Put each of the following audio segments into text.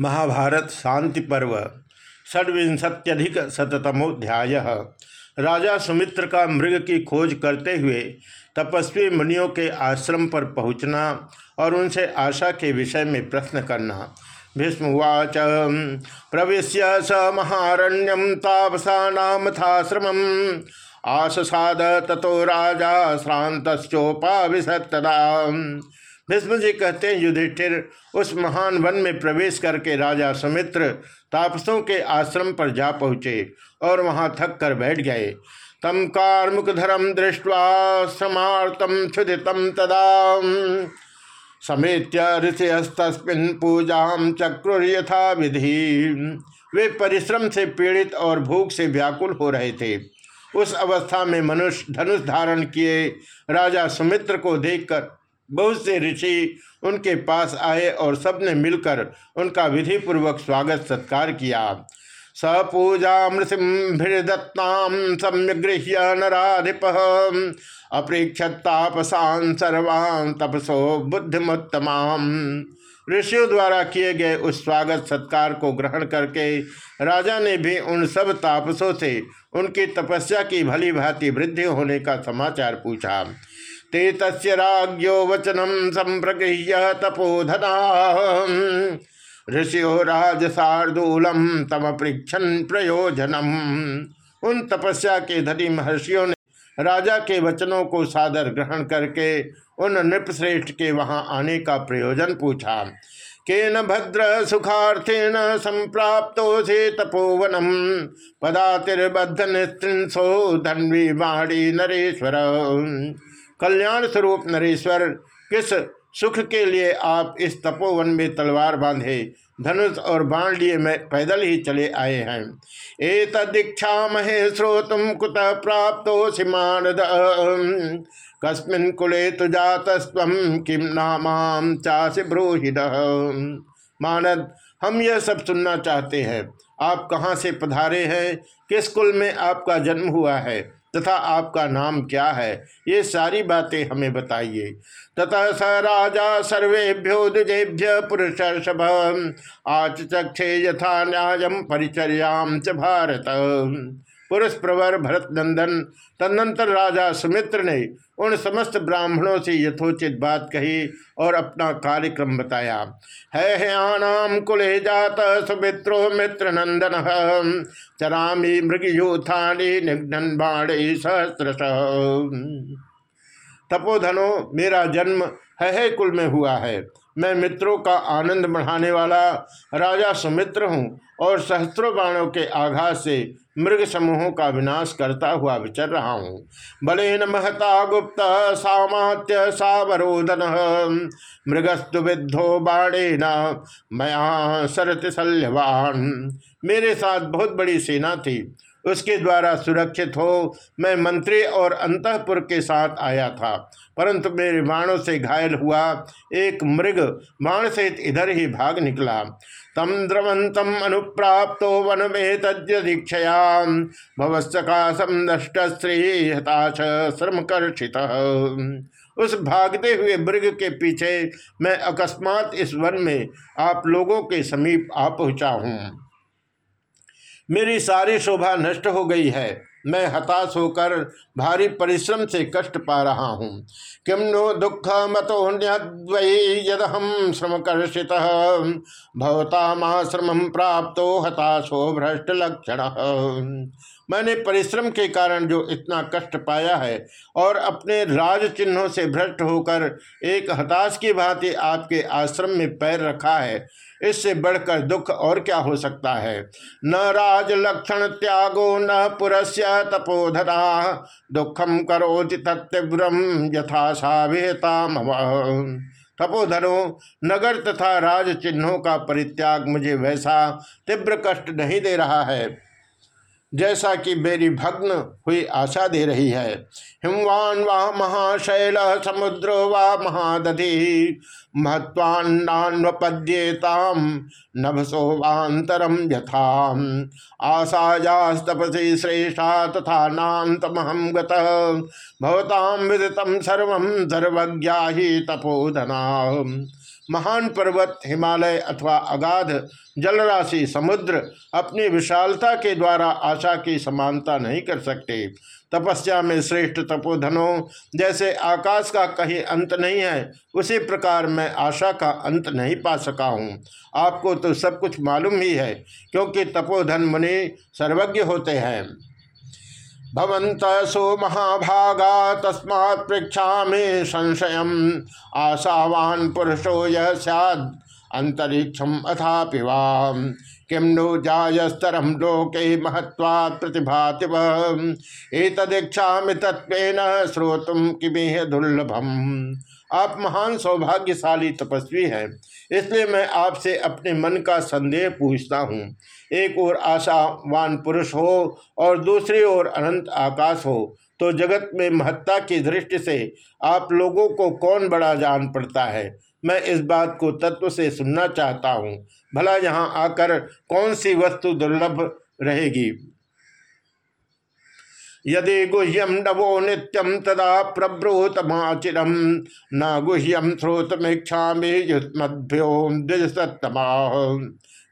महाभारत शांति पर्व, षड्विंशत्यधिक शतमोध्याय राजा सुमित्र का मृग की खोज करते हुए तपस्वी मुनियों के आश्रम पर पहुँचना और उनसे आशा के विषय में प्रश्न करना। भीष्मवाच प्रवेश स महारण्यम तापसा नाम नामथाश्रम आससाद तथो राजा श्रांतोपाविशतदा भीष्म जी कहते हैं, युधिष्ठिर, उस महान वन में प्रवेश करके राजा सुमित्र तापसों के आश्रम पर जा पहुँचे और वहाँ थक कर बैठ गए। तम कार्मुकधरम दृष्टवा समार्तम क्षुदितम तदा। समेत्य ऋषिस्तस्मिन पूजा चक्र यथा विधि। वे परिश्रम से पीड़ित और भूख से व्याकुल हो रहे थे। उस अवस्था में मनुष्य धनुष धारण किए राजा सुमित्र को देखकर बहुत से ऋषि उनके पास आए और सबने मिलकर उनका विधि पूर्वक स्वागत सत्कार किया। सपूजा मृसिभिदत्ताम सम्यगृह्य नाधिप अपृक्षतापसान सर्वान तपसो बुद्धिमोत्तमाम। ऋषियों द्वारा किए गए उस स्वागत सत्कार को ग्रहण करके राजा ने भी उन सब तापसों से उनकी तपस्या की भली भांति वृद्धि होने का समाचार पूछा। ते तस्ो वचनम संप्रगृह्य तपोधना। ऋषियो राजसार्दूलम तम पृक्षन प्रयोजनम। उन तपस्या के धनी महर्षियों ने राजा के वचनों को सादर ग्रहण करके उन नृपश्रेष्ठ के वहाँ आने का प्रयोजन पूछा। केन भद्र सुखार्थेन संप्राप्त से तपोवनम। पदातिर्बद्ध निस्त्रिंसो धन्वी बाणी नरेश्वर। कल्याण स्वरूप नरेश्वर, किस सुख के लिए आप इस तपोवन में तलवार बांधे? धनुष और बाण लिए मैं पैदल ही चले आए हैं। ए तदीक्षा महे श्रोतुम कुत प्राप्त सिमान कस्मिन कुले तो जातस्व किम नाम चाश ब्रोहिद। मानद, हम यह सब सुनना चाहते हैं। आप कहाँ से पधारे हैं? किस कुल में आपका जन्म हुआ है? तथा आपका नाम क्या है? ये सारी बातें हमें बताइए। तथा स राजा सर्वेभ्यो द्विजेभ्य पुरुष आच चक्षे यथा न्याय परिचर्याम च भारत। पुरुष प्रवर भरत नंदन तदनंतर राजा सुमित्र ने उन समस्त ब्राह्मणों से यथोचित बात कही और अपना कार्यक्रम बताया। है हयानाम कुले जात सुमित्रो मित्र नंदन चरामी मृगयूथानी निघ्न बाणे सहस्त्र तपोधनो मेरा जन्म है, है कुल में हुआ है। मैं मित्रों का आनंद बढ़ाने वाला राजा सुमित्र हूँ और सहस्त्रों बाणों के आघात से मृग समूहों का विनाश करता हुआ विचर रहा हूँ। बलेन महता गुप्त, सामात्य सावरोदन। मृगस्तु विद्धो बाणेन, मया सरत शल्यवान। मेरे साथ बहुत बड़ी सेना थी। उसके द्वारा सुरक्षित हो, मैं मंत्री और अंतपुर के साथ आया था। परंतु मेरे बाणों से घायल हुआ एक मृग बाण से इधर ही भाग निकला। तम द्रवंतम अनुप्राप्तो वन में तदीक्षया भवस्काशम नष्ट श्री हताश श्रमकर्षित। उस भागते हुए मृग के पीछे मैं अकस्मात इस वन में आप लोगों के समीप आ पहुँचा हूँ। मेरी सारी शोभा नष्ट हो गई है। मैं हताश होकर भारी परिश्रम से कष्ट पा रहा हूँ। किम नो दुख मतो यद हम श्रम कर्षित भवताश्रम प्राप्त हताशो भ्रष्ट लक्षण मैंने परिश्रम के कारण जो इतना कष्ट पाया है और अपने राज चिन्हों से भ्रष्ट होकर एक हताश की भांति आपके आश्रम में पैर रखा है, इससे बढ़कर दुख और क्या हो सकता है? न राज लक्षण त्यागो न पुरस्य तपोधना दुखम करो तत्व्रम यथा सावेता तपोधनो नगर तथा राज चिन्हों का परित्याग मुझे वैसा तीव्र कष्ट नहीं दे रहा है। जैसा कि मेरी भग्न हुई आशा दे रही है। हिमवान व महाशैल, समुद्र व महादधि महत्वान्नान्वपद्येताम यथा आशायास्तपसी श्रेष्ठा तथा नान्तमहम गवताम विदितम सर्व सर्वज्ञा ही तपोधना महान पर्वत, हिमालय अथवा अगाध जलराशि, समुद्र अपनी विशालता के द्वारा आशा की समानता नहीं कर सकते। तपस्या में श्रेष्ठ तपोधनों जैसे आकाश का कहीं अंत नहीं है, उसी प्रकार मैं आशा का अंत नहीं पा सका हूँ। आपको तो सब कुछ मालूम ही है, क्योंकि तपोधन मुनि सर्वज्ञ होते हैं। भवंत सो महाभागा तस्मा पृक्षा में संशय आशावान पुरुषो यह अंतरिक्षम अथा पिवा किम नो जायस्तरम लोके महत्वा प्रतिभाति तदीक्षा तत्व श्रोतुम किमेह दुर्लभम। आप महान सौभाग्यशाली तपस्वी हैं। इसलिए मैं आपसे अपने मन का संदेह पूछता हूँ। एक ओर आशावान पुरुष हो और दूसरी ओर अनंत आकाश हो तो जगत में महत्ता की दृष्टि से आप लोगों को कौन बड़ा जान पड़ता है? मैं इस बात को तत्व से सुनना चाहता हूँ। भला यहाँ आकर कौन सी वस्तु दुर्लभ रहेगी? यदि गुह्यम नवो नित्यम तदा प्रब्रूतमाचिरम न गुह्यम श्रोतमीक्षा में द्विजसत्तमा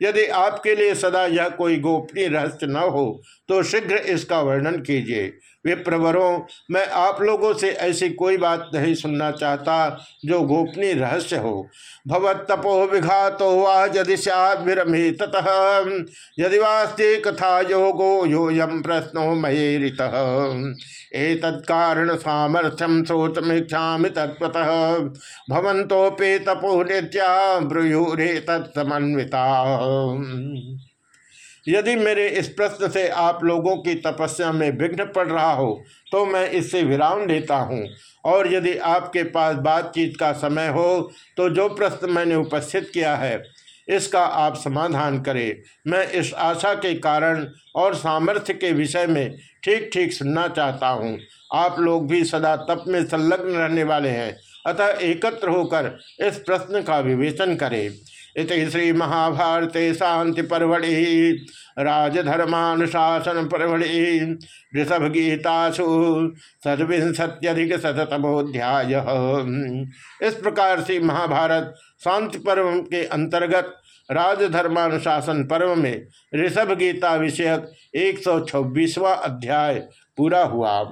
यदि आपके लिए सदा यह कोई गोपनीय रहस्य न हो तो शीघ्र इसका वर्णन कीजिए। विप्रवरों मैं आप लोगों से ऐसी कोई बात नहीं सुनना चाहता जो गोपनीय रहस्य हो। भवत तपो विघातो वा यदि सदरमी ततः। यदि वास्ते कथा योगो योयम प्रश्नो मयेरित। एक तत्कारण सामर्थ्यम श्रोतमीक्षा तत्वतः भवंतोपे तपो नित्या ब्रूरे तत्समन्विता यदि मेरे इस प्रश्न से आप लोगों की तपस्या में विघ्न पड़ रहा हो तो मैं इससे विराम लेता हूँ। और यदि आपके पास बातचीत का समय हो तो जो प्रश्न मैंने उपस्थित किया है, इसका आप समाधान करें। मैं इस आशा के कारण और सामर्थ्य के विषय में ठीक ठीक सुनना चाहता हूँ। आप लोग भी सदा तप में संलग्न रहने वाले हैं। अतः एकत्र होकर इस प्रश्न का विवेचन करें। इत श्री महाभारत शांति परवड़ि, राजधर्मानुशासन परवड़ि ऋषभ गीतासु सदविंशत्यधिक शतमोध्याय इस प्रकार से महाभारत शांति पर्व के अंतर्गत राजधर्मानुशासन पर्व में ऋषभ गीता विषयक एक अध्याय पूरा हुआ।